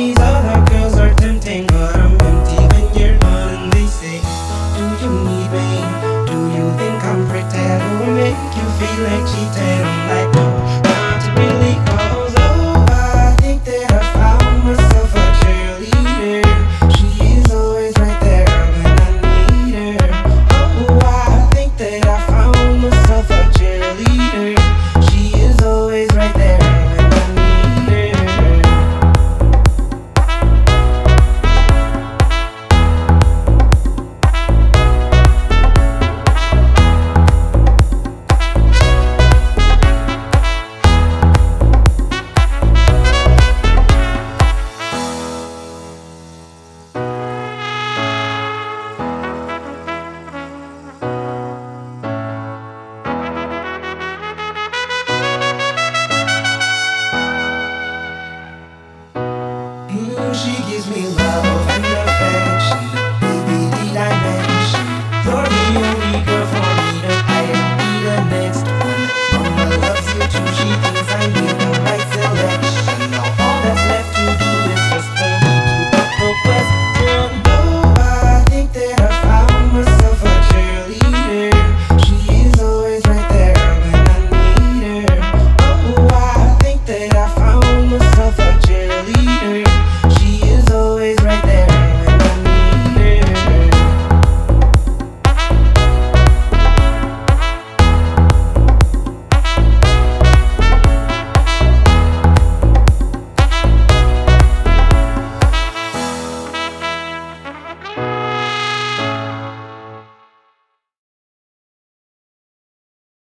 these other girls are tempting, but I'm empty when you're gone. And they say, Do you need me? Do you think I'm pretend? Who will make you feel like cheating? I'm like.